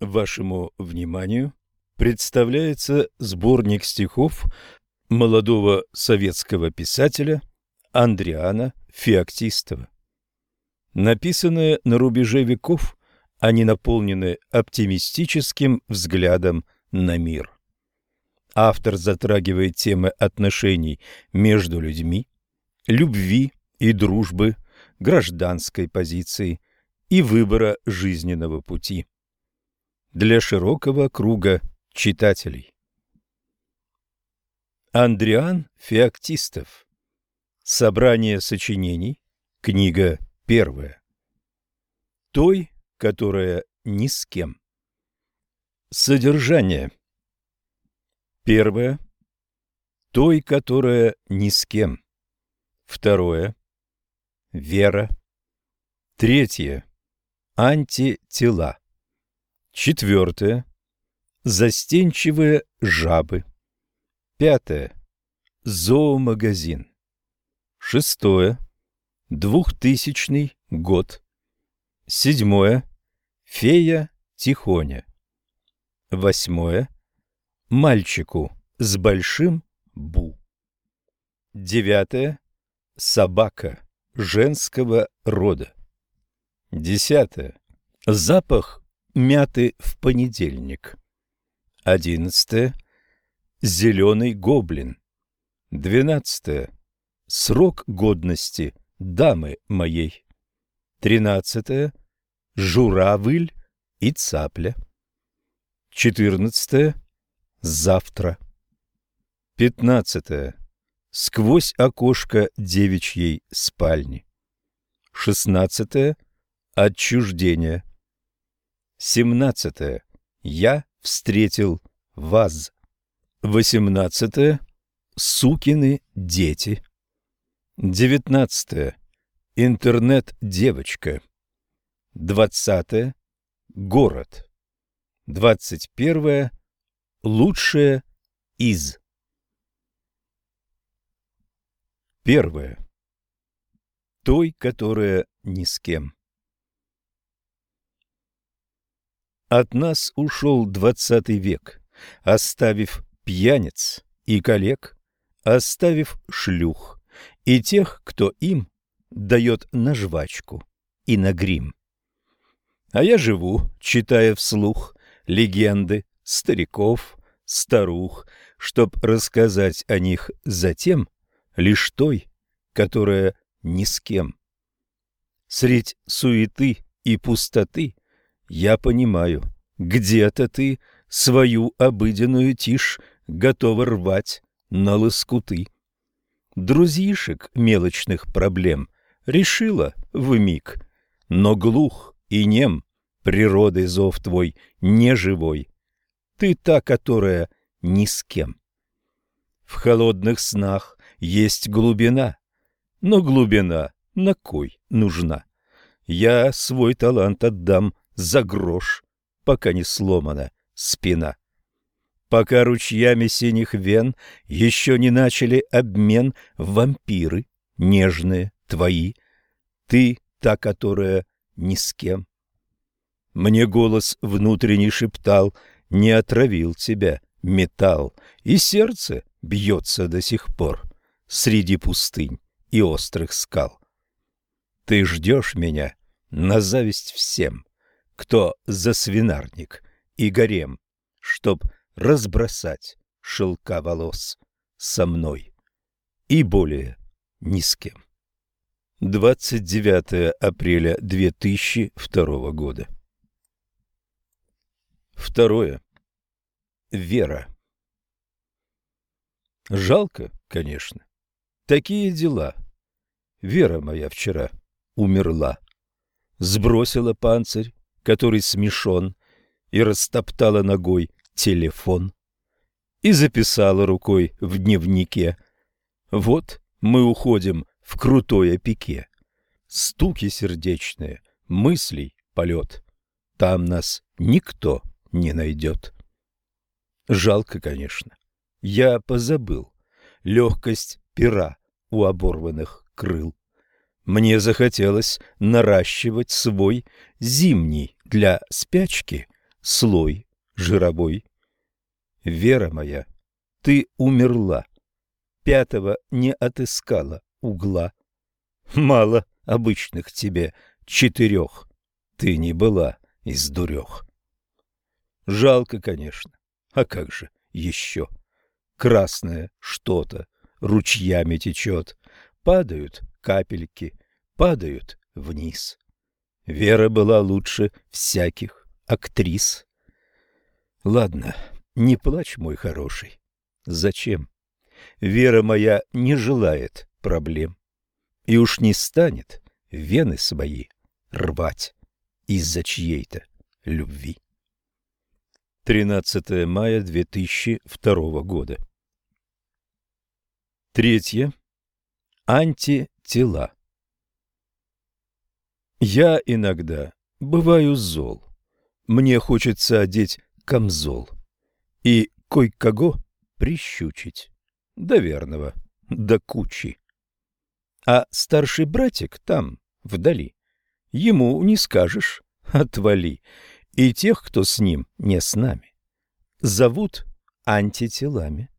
Вашему вниманию представляется сборник стихов молодого советского писателя Андриана Феоктистова. Написанные на рубеже веков, они наполнены оптимистическим взглядом на мир. Автор затрагивает темы отношений между людьми, любви и дружбы, гражданской позиции и выбора жизненного пути для широкого круга читателей. Андриан Феоктистов. Собрание сочинений. Книга первая. Той, которая ни с кем. Содержание. Первое. Той, которая ни с кем. Второе. Вера. Третье. Антитела. Четвертое. Застенчивые жабы. Пятое. Зоомагазин. Шестое. Двухтысячный год. Седьмое. Фея Тихоня. Восьмое. Мальчику с большим бу. Девятое. Собака женского рода. Десятое. Запах мяты в понедельник. Одиннадцатое. Зеленый гоблин. Двенадцатое. Срок годности дамы моей. Тринадцатое. Журавль и цапля. Четырнадцатое. Завтра. Пятнадцатое. Сквозь окошко девичьей спальни. Шестнадцатое. Отчуждение. Семнадцатое. Я встретил вас. Восемнадцатое. Сукины дети. Девятнадцатое. Интернет-девочка. Двадцатое. Город. Двадцать первое. Лучшее из. Первое. Той, которая ни с кем. От нас ушел двадцатый век, оставив пьяниц и коллег, оставив шлюх и тех, кто им дает на жвачку и на грим. А я живу, читая вслух легенды стариков, старух, чтоб рассказать о них затем лишь той, которая ни с кем. Средь суеты и пустоты я понимаю, где-то ты свою обыденную тишь готова рвать на лоскуты. Друзьишек мелочных проблем решила в миг, но глух и нем природы зов твой неживой. Ты та, которая ни с кем. В холодных снах есть глубина, но глубина на кой нужна? Я свой талант отдам за грош, пока не сломана спина. Пока ручьями синих вен еще не начали обмен вампиры, нежные, твои, ты та, которая ни с кем. Мне голос внутренний шептал, не отравил тебя металл, и сердце бьется до сих пор среди пустынь и острых скал. Ты ждешь меня на зависть всем, кто за свинарник и гарем, чтоб разбросать шелка волос со мной и более ни с кем. 29 апреля 2002 года. Второе. Вера. Жалко, конечно. Такие дела. Вера моя вчера умерла. Сбросила панцирь, который смешон, и растоптала ногой телефон. И записала рукой в дневнике. Вот мы уходим в крутое пике. Стуки сердечные, мыслей полет. Там нас никто не найдет. Жалко, конечно. Я позабыл легкость пера у оборванных крыл. Мне захотелось наращивать свой зимний для спячки слой жировой. Вера моя, ты умерла, пятого не отыскала угла. Мало обычных тебе четырех, ты не была из дурех. Жалко, конечно, а как же еще? Красное что-то ручьями течет, падают капельки, падают вниз. Вера была лучше всяких актрис. Ладно, не плачь, мой хороший. Зачем? Вера моя не желает проблем и уж не станет вены свои рвать из-за чьей-то любви. 13 мая 2002 года. Третье. Антитела. Я иногда бываю зол. Мне хочется одеть камзол и кой-кого прищучить. До верного, до кучи. А старший братик там, вдали, ему не скажешь «отвали», и тех, кто с ним, не с нами, зовут антителами.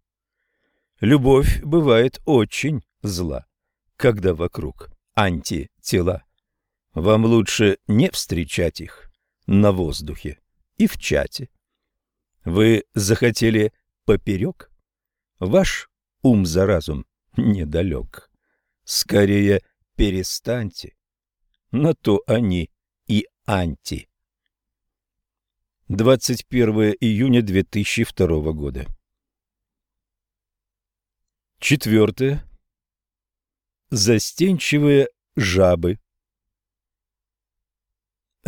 Любовь бывает очень зла, когда вокруг антитела. Вам лучше не встречать их на воздухе и в чате. Вы захотели поперек? Ваш ум за разум недалек. Скорее перестаньте. На то они и анти. 21 июня 2002 года. Четвертое. Застенчивые жабы.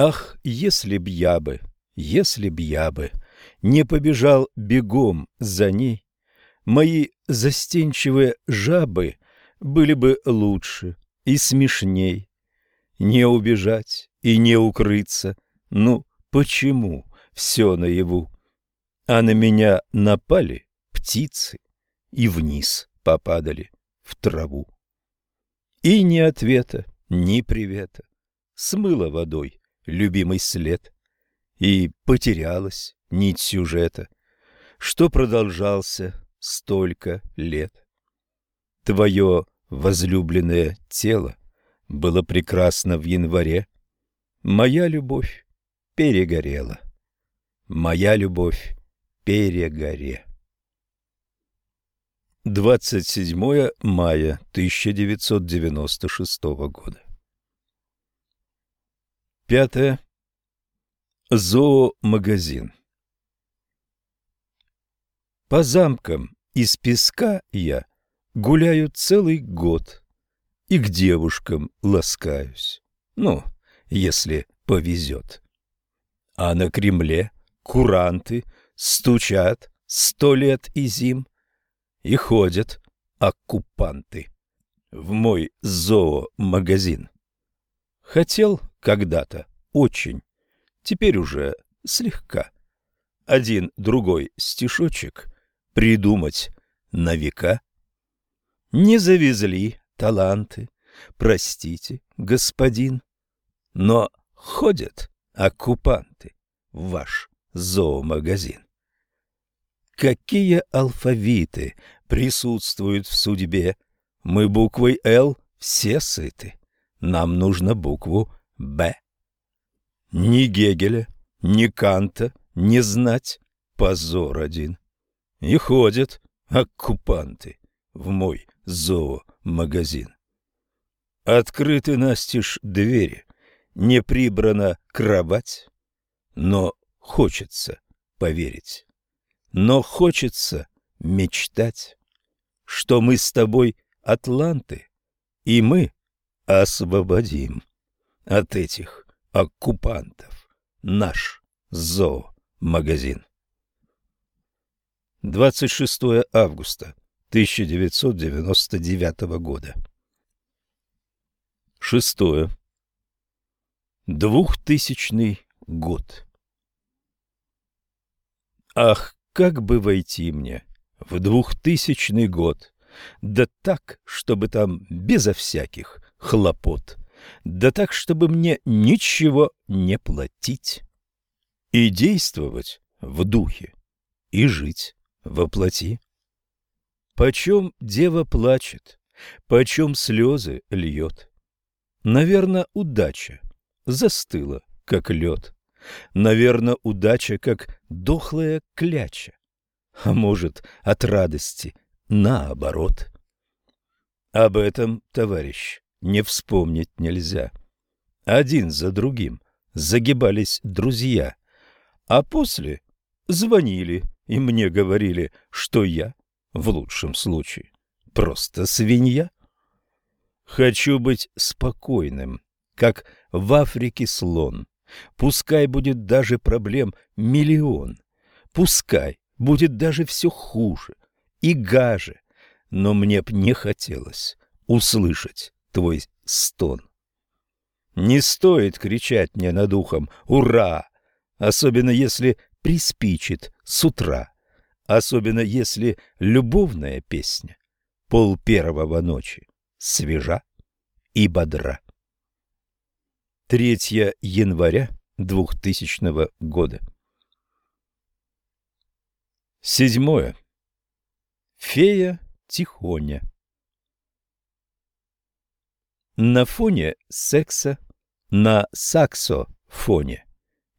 Ах, если б я бы, если б я бы не побежал бегом за ней, мои застенчивые жабы были бы лучше и смешней. Не убежать и не укрыться, ну почему все наяву? А на меня напали птицы и вниз попадали в траву. И ни ответа, ни привета. Смыло водой любимый след. И потерялась нить сюжета, что продолжался столько лет. Твое возлюбленное тело было прекрасно в январе. Моя любовь перегорела. Моя любовь перегоре. 27 мая 1996 года. Пятое. Зоомагазин. По замкам из песка я гуляю целый год и к девушкам ласкаюсь, ну, если повезет. А на Кремле куранты стучат сто лет и зим, и ходят оккупанты в мой зоомагазин. Хотел когда-то очень, теперь уже слегка. Один другой стишочек придумать на века. Не завезли таланты, простите, господин, но ходят оккупанты в ваш зоомагазин. Какие алфавиты присутствуют в судьбе? Мы буквой «Л» все сыты. Нам нужно букву «Б». Ни Гегеля, ни Канта не знать позор один. И ходят оккупанты в мой зоомагазин. Открыты настежь двери, не прибрана кровать, но хочется поверить но хочется мечтать, что мы с тобой атланты, и мы освободим от этих оккупантов наш зоомагазин. 26 августа 1999 года. Шестое. Двухтысячный год. Ах, как бы войти мне в двухтысячный год, да так, чтобы там безо всяких хлопот, да так, чтобы мне ничего не платить. и действовать в духе, и жить во плоти. Почем дева плачет, почем слезы льет? Наверно, удача застыла, как лед. Наверно, удача, как дохлая кляча. А может, от радости наоборот. Об этом, товарищ, не вспомнить нельзя. Один за другим загибались друзья, а после звонили и мне говорили, что я, в лучшем случае, просто свинья. Хочу быть спокойным, как в Африке слон. Пускай будет даже проблем миллион. Пускай будет даже все хуже и гаже, но мне б не хотелось услышать твой стон. Не стоит кричать мне над ухом «Ура!», особенно если приспичит с утра, особенно если любовная песня пол первого ночи свежа и бодра. 3 января 2000 года. Седьмое. Фея Тихоня. На фоне секса, на саксофоне,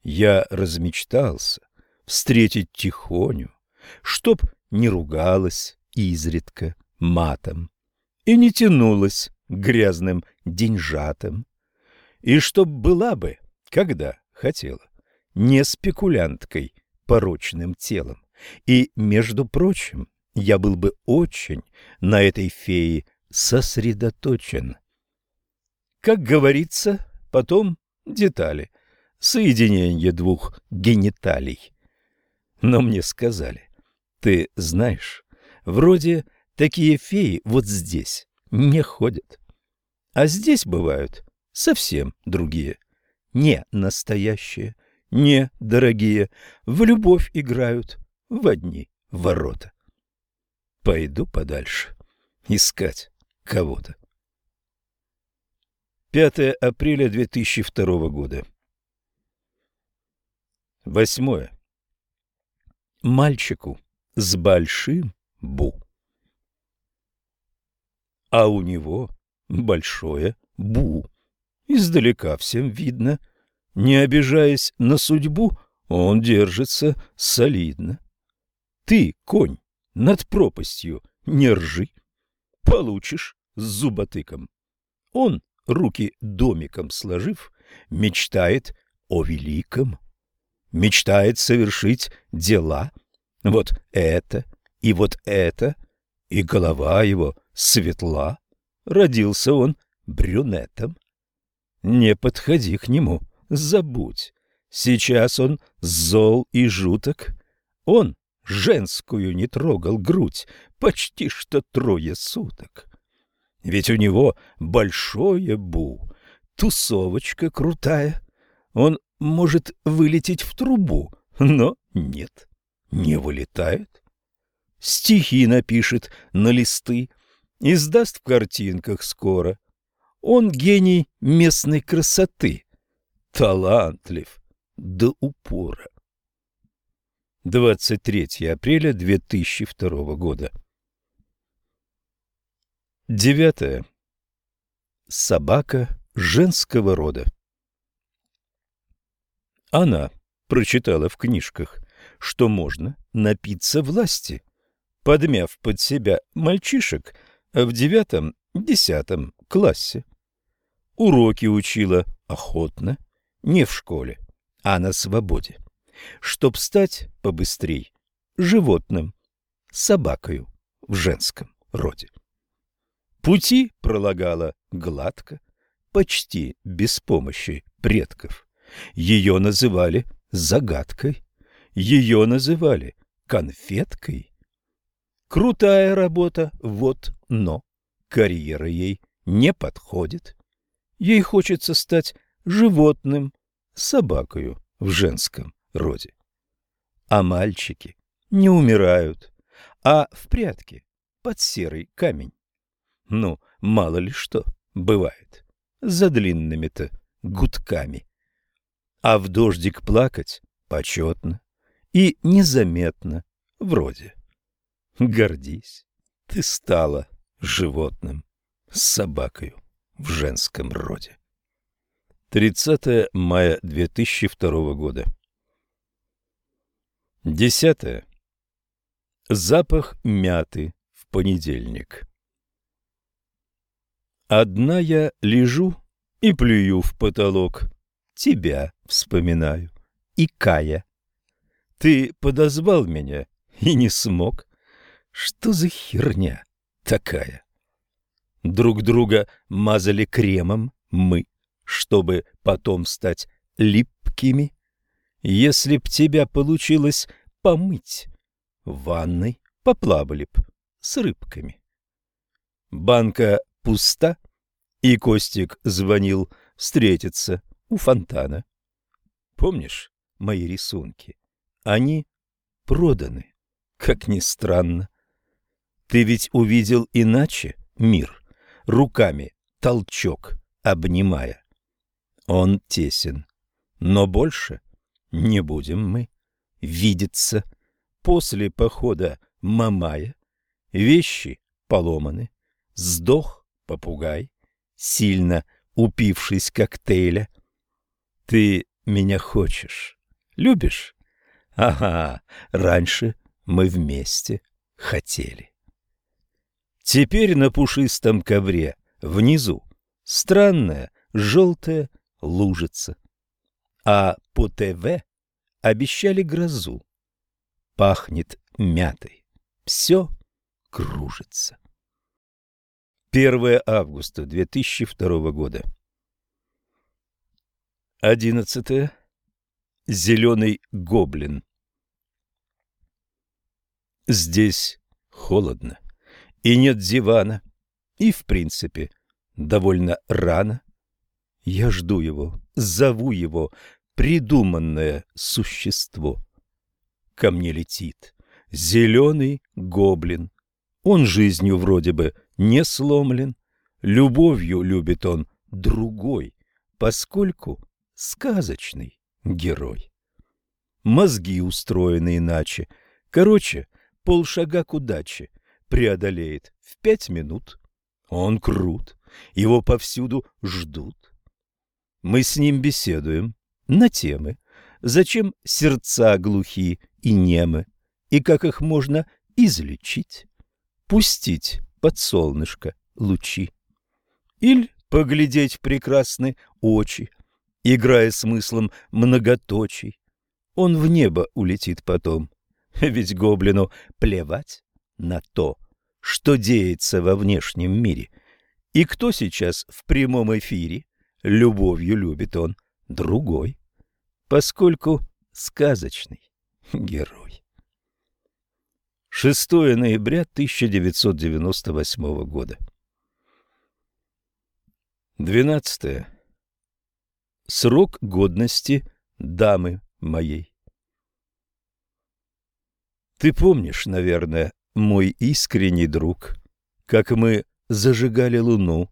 я размечтался встретить Тихоню, чтоб не ругалась изредка матом и не тянулась грязным деньжатом, и чтоб была бы, когда хотела, не спекулянткой порочным телом. И, между прочим, я был бы очень на этой фее сосредоточен. Как говорится, потом детали, соединение двух гениталий. Но мне сказали, ты знаешь, вроде такие феи вот здесь не ходят. А здесь бывают совсем другие, не настоящие, не дорогие, в любовь играют в одни ворота. Пойду подальше искать кого-то. 5 апреля 2002 года. Восьмое. Мальчику с большим бу. А у него большое бу. Издалека всем видно. Не обижаясь на судьбу, он держится солидно. Ты, конь, над пропастью не ржи. Получишь с зуботыком. Он руки домиком сложив, мечтает о великом, мечтает совершить дела. Вот это и вот это, и голова его светла. Родился он брюнетом. Не подходи к нему, забудь. Сейчас он зол и жуток. Он женскую не трогал грудь почти что трое суток. Ведь у него большое бу, тусовочка крутая. Он может вылететь в трубу, но нет, не вылетает. Стихи напишет на листы, издаст в картинках скоро. Он гений местной красоты, талантлив до упора. 23 апреля 2002 года. Девятое. Собака женского рода. Она прочитала в книжках, что можно напиться власти, подмяв под себя мальчишек в девятом-десятом классе. Уроки учила охотно, не в школе, а на свободе, чтоб стать побыстрей животным, собакою в женском роде. Пути пролагала гладко, почти без помощи предков. Ее называли загадкой, ее называли конфеткой. Крутая работа, вот, но карьера ей не подходит. Ей хочется стать животным, собакою в женском роде. А мальчики не умирают, а в прятки под серый камень. Ну, мало ли что бывает за длинными-то гудками. А в дождик плакать почетно и незаметно, вроде. Гордись, ты стала животным, с собакою в женском роде. 30 мая 2002 года. Десятое. Запах мяты в понедельник. Одна я лежу и плюю в потолок, тебя вспоминаю, и Кая. Ты подозвал меня и не смог. Что за херня такая? Друг друга мазали кремом мы, чтобы потом стать липкими. Если б тебя получилось помыть, в ванной поплавали б с рыбками. Банка пуста, и Костик звонил встретиться у фонтана. Помнишь мои рисунки? Они проданы, как ни странно. Ты ведь увидел иначе мир, руками толчок обнимая. Он тесен, но больше не будем мы видеться. После похода Мамая вещи поломаны, сдох попугай, сильно упившись коктейля. Ты меня хочешь, любишь? Ага, раньше мы вместе хотели. Теперь на пушистом ковре внизу странная желтая лужица. А по ТВ обещали грозу. Пахнет мятой. Все кружится. 1 августа 2002 года. 11. Зеленый гоблин. Здесь холодно, и нет дивана, и, в принципе, довольно рано. Я жду его, зову его, придуманное существо. Ко мне летит зеленый гоблин. Он жизнью вроде бы не сломлен, любовью любит он другой, поскольку сказочный герой. Мозги устроены иначе. Короче, полшага к удаче преодолеет в пять минут. Он крут, его повсюду ждут. Мы с ним беседуем на темы, зачем сердца глухи и немы, и как их можно излечить, пустить под солнышко лучи. Или поглядеть в прекрасные очи, играя смыслом многоточий. Он в небо улетит потом, ведь гоблину плевать на то, что деется во внешнем мире. И кто сейчас в прямом эфире, любовью любит он другой, поскольку сказочный герой. 6 ноября 1998 года. 12. Срок годности дамы моей. Ты помнишь, наверное, мой искренний друг, как мы зажигали луну,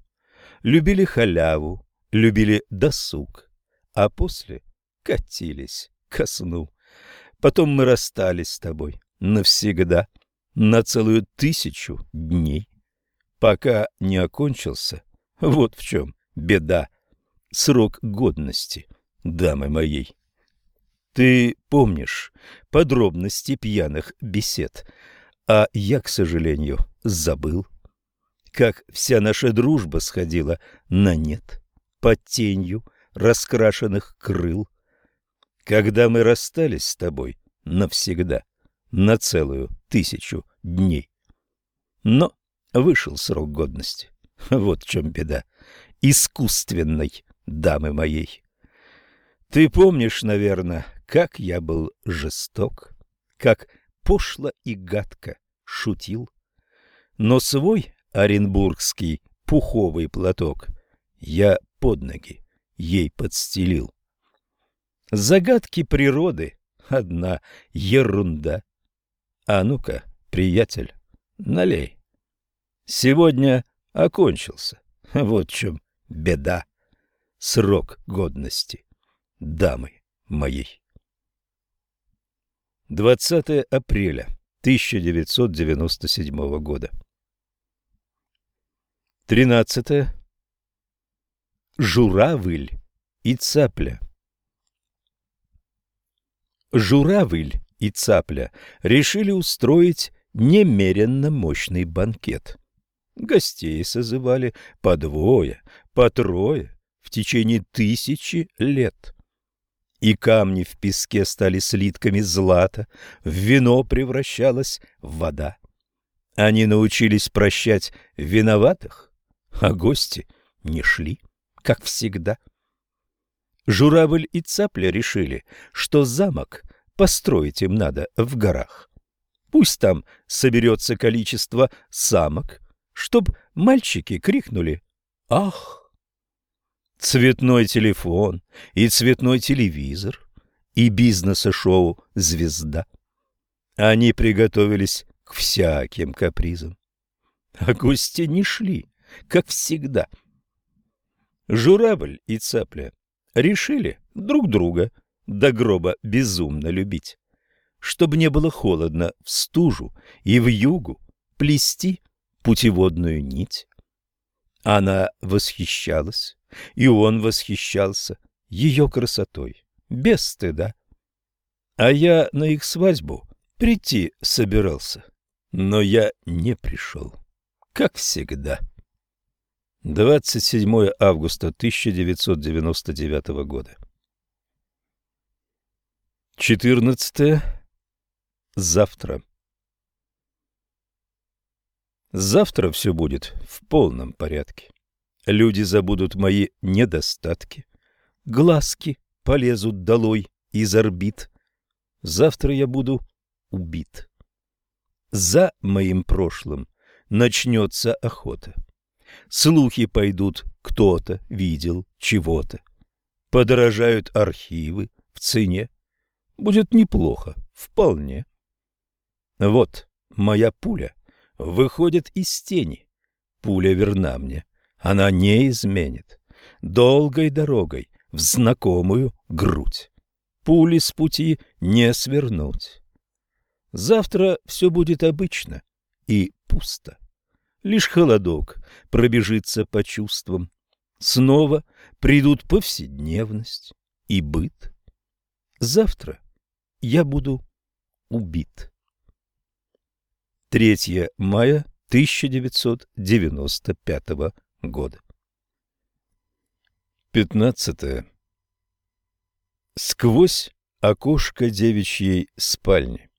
любили халяву, любили досуг, а после катились ко сну. Потом мы расстались с тобой навсегда, на целую тысячу дней, пока не окончился, вот в чем беда, срок годности, дамы моей. Ты помнишь подробности пьяных бесед, а я, к сожалению, забыл, как вся наша дружба сходила на нет под тенью раскрашенных крыл. Когда мы расстались с тобой навсегда, на целую тысячу дней. Но вышел срок годности. Вот в чем беда. Искусственной дамы моей. Ты помнишь, наверное, как я был жесток, как пошло и гадко шутил. Но свой оренбургский пуховый платок я под ноги ей подстелил. Загадки природы — одна ерунда. А ну-ка, приятель, налей. Сегодня окончился. Вот в чем беда. Срок годности дамы моей. 20 апреля 1997 года. 13. Журавль и цапля. Журавль и цапля решили устроить немеренно мощный банкет. Гостей созывали по двое, по трое в течение тысячи лет. И камни в песке стали слитками злата, в вино превращалась вода. Они научились прощать виноватых, а гости не шли, как всегда. Журавль и цапля решили, что замок построить им надо в горах. Пусть там соберется количество самок, чтоб мальчики крикнули «Ах!». Цветной телефон и цветной телевизор и бизнеса-шоу «Звезда». Они приготовились к всяким капризам. А гости не шли, как всегда. Журавль и цапля решили друг друга до гроба безумно любить чтобы не было холодно в стужу и в югу, плести путеводную нить. Она восхищалась, и он восхищался ее красотой, без стыда. А я на их свадьбу прийти собирался, но я не пришел, как всегда. 27 августа 1999 года. 14 завтра. Завтра все будет в полном порядке. Люди забудут мои недостатки. Глазки полезут долой из орбит. Завтра я буду убит. За моим прошлым начнется охота. Слухи пойдут, кто-то видел чего-то. Подорожают архивы в цене. Будет неплохо, вполне. Вот моя пуля выходит из тени. Пуля верна мне, она не изменит. Долгой дорогой в знакомую грудь. Пули с пути не свернуть. Завтра все будет обычно и пусто. Лишь холодок пробежится по чувствам. Снова придут повседневность и быт. Завтра я буду убит. 3 мая 1995 года. 15. Сквозь окошко девичьей спальни.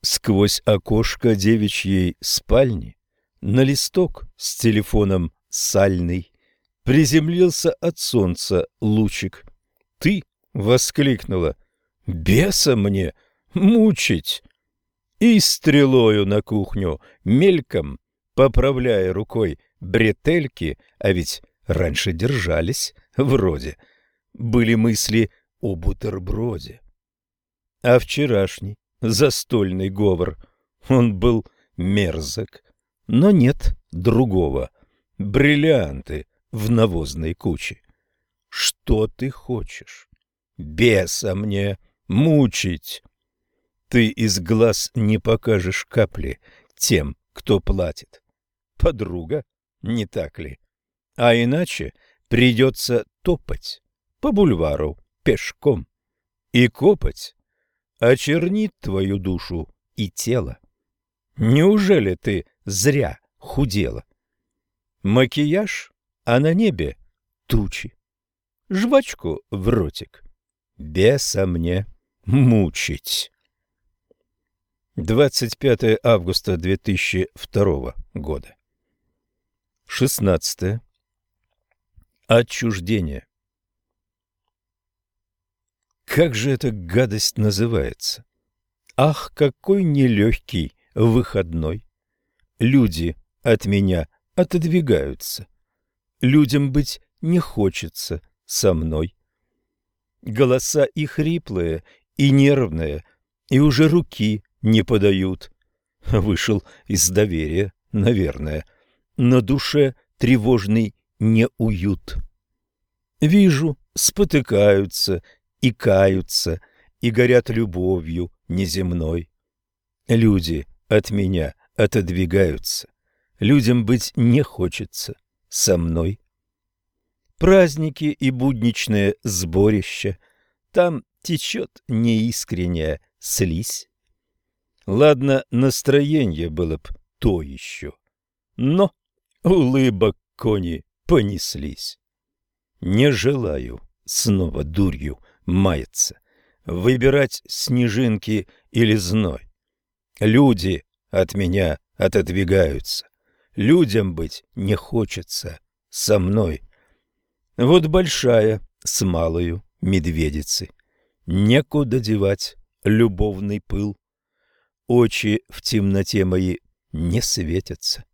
Сквозь окошко девичьей спальни на листок с телефоном сальный приземлился от солнца лучик. «Ты!» — воскликнула. «Беса мне!» мучить. И стрелою на кухню, мельком, поправляя рукой бретельки, а ведь раньше держались, вроде, были мысли о бутерброде. А вчерашний застольный говор, он был мерзок, но нет другого. Бриллианты в навозной куче. Что ты хочешь? Беса мне мучить. Ты из глаз не покажешь капли тем, кто платит. Подруга, не так ли? А иначе придется топать по бульвару пешком и копать очернит твою душу и тело. Неужели ты зря худела? Макияж, а на небе тучи. Жвачку в ротик. Беса мне мучить. 25 августа 2002 года. 16. Отчуждение. Как же эта гадость называется? Ах, какой нелегкий выходной! Люди от меня отодвигаются. Людям быть не хочется со мной. Голоса и хриплые, и нервные, и уже руки не подают. Вышел из доверия, наверное. На душе тревожный неуют. Вижу, спотыкаются и каются и горят любовью неземной. Люди от меня отодвигаются, людям быть не хочется со мной. Праздники и будничное сборище, там течет неискренняя слизь. Ладно, настроение было б то еще, но улыбок кони понеслись. Не желаю снова дурью маяться, выбирать снежинки или зной. Люди от меня отодвигаются, людям быть не хочется со мной. Вот большая с малою медведицы, некуда девать любовный пыл. Очи в темноте мои не светятся.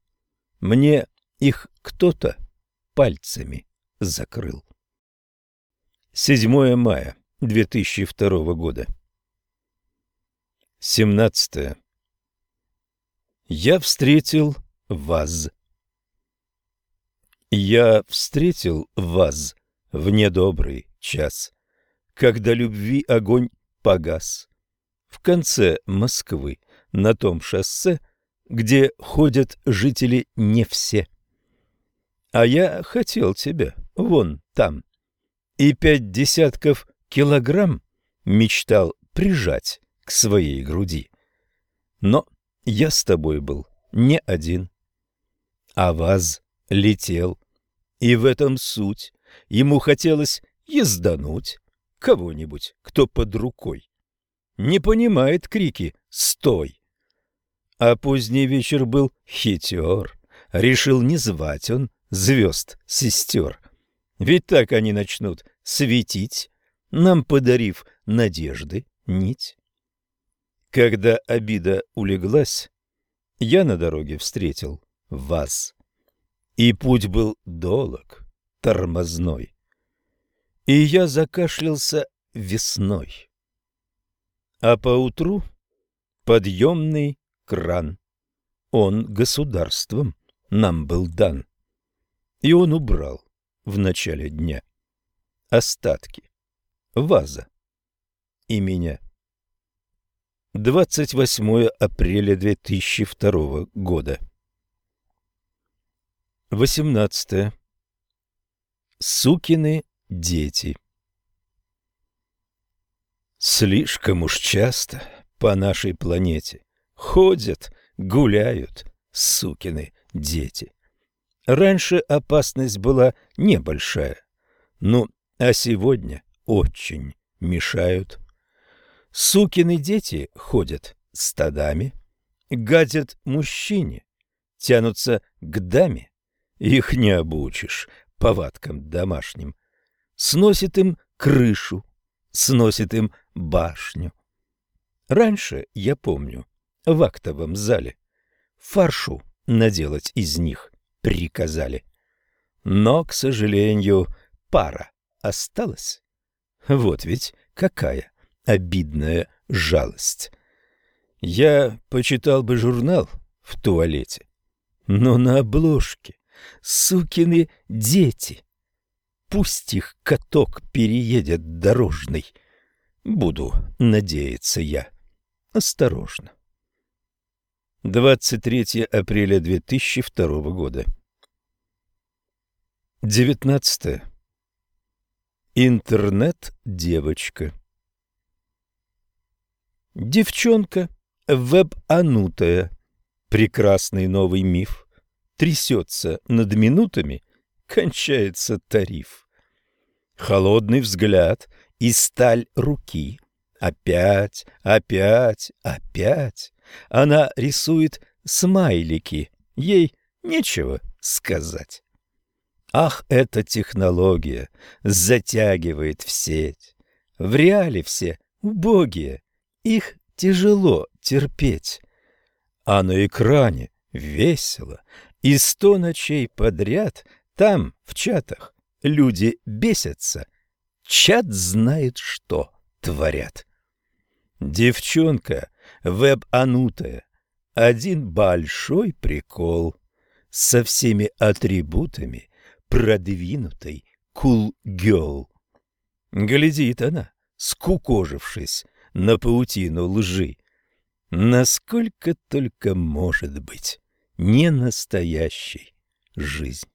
Мне их кто-то пальцами закрыл. 7 мая 2002 года. 17. Я встретил вас. Я встретил вас в недобрый час, когда любви огонь погас. В конце Москвы, на том шоссе, где ходят жители не все. А я хотел тебя вон там. И пять десятков килограмм мечтал прижать к своей груди. Но я с тобой был не один. А ваз летел, и в этом суть. Ему хотелось ездануть кого-нибудь, кто под рукой. Не понимает крики «Стой!». А поздний вечер был хитер. Решил не звать он звезд сестер. Ведь так они начнут светить, нам подарив надежды нить. Когда обида улеглась, я на дороге встретил вас. И путь был долг, тормозной. И я закашлялся весной. А поутру подъемный кран. Он государством нам был дан. И он убрал в начале дня остатки ваза и меня. 28 апреля 2002 года. 18. Сукины дети. Слишком уж часто по нашей планете ходят, гуляют сукины дети. Раньше опасность была небольшая, ну, а сегодня очень мешают. Сукины дети ходят стадами, гадят мужчине, тянутся к даме. Их не обучишь повадкам домашним. Сносит им крышу, сносит им башню. Раньше, я помню, в актовом зале фаршу наделать из них приказали. Но, к сожалению, пара осталась. Вот ведь какая обидная жалость. Я почитал бы журнал в туалете, но на обложке сукины дети. Пусть их каток переедет дорожный. Буду надеяться я. Осторожно. 23 апреля 2002 года. 19. Интернет-девочка. Девчонка, веб-анутая, прекрасный новый миф, трясется над минутами, кончается тариф. Холодный взгляд и сталь руки. Опять, опять, опять. Она рисует смайлики, ей нечего сказать. Ах, эта технология затягивает в сеть. В реале все убогие, их тяжело терпеть. А на экране весело, и сто ночей подряд там, в чатах, люди бесятся. Чат знает, что творят. Девчонка веб-анутая. Один большой прикол. Со всеми атрибутами продвинутой кул-гёл. Глядит она, скукожившись, на паутину лжи. Насколько только может быть не настоящей жизнь.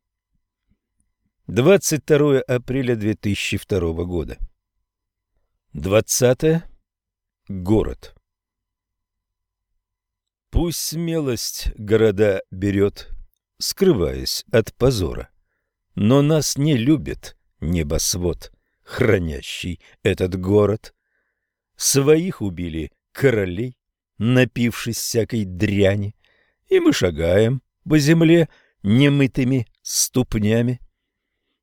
22 апреля 2002 года. 20. Город. Пусть смелость города берет, скрываясь от позора, но нас не любит небосвод, хранящий этот город. Своих убили королей, напившись всякой дряни, и мы шагаем по земле немытыми ступнями.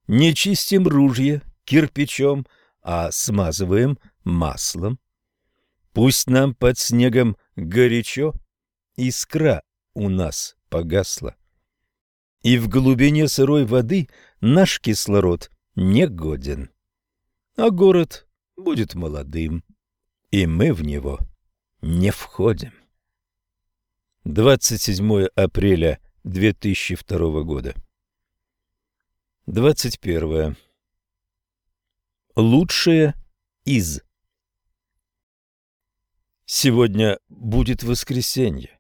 Не чистим ружья кирпичом, а смазываем маслом. Пусть нам под снегом горячо, искра у нас погасла. И в глубине сырой воды наш кислород не годен, а город будет молодым, и мы в него не входим. 27 апреля 2002 года. 21. Лучшее из. Сегодня будет воскресенье,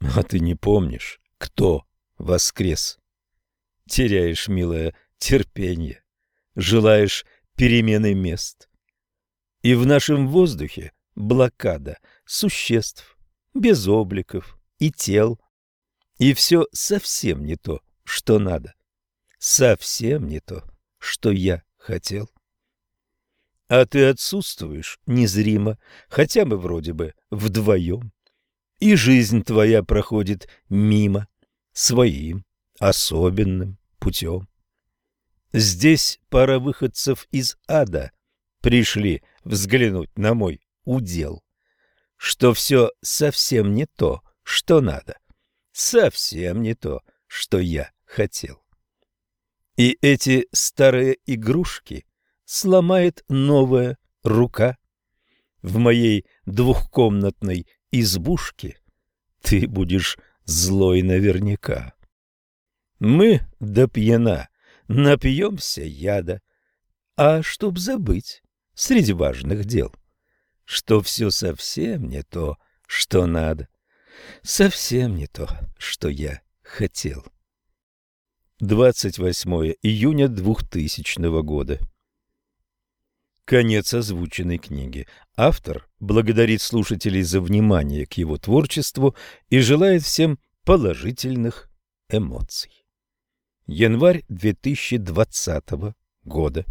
а ты не помнишь, кто воскрес. Теряешь, милая, терпение, желаешь перемены мест. И в нашем воздухе блокада существ, без обликов и тел. И все совсем не то, что надо. Совсем не то, что я хотел. А ты отсутствуешь незримо, хотя мы вроде бы вдвоем. И жизнь твоя проходит мимо, своим, особенным путем. Здесь пара выходцев из ада пришли взглянуть на мой удел, что все совсем не то, что надо, совсем не то, что я хотел. И эти старые игрушки сломает новая рука. В моей двухкомнатной избушке ты будешь злой наверняка. Мы до пьяна напьемся яда, а чтоб забыть среди важных дел, что все совсем не то, что надо, совсем не то, что я хотел. 28 июня 2000 года. Конец озвученной книги. Автор благодарит слушателей за внимание к его творчеству и желает всем положительных эмоций. Январь 2020 года.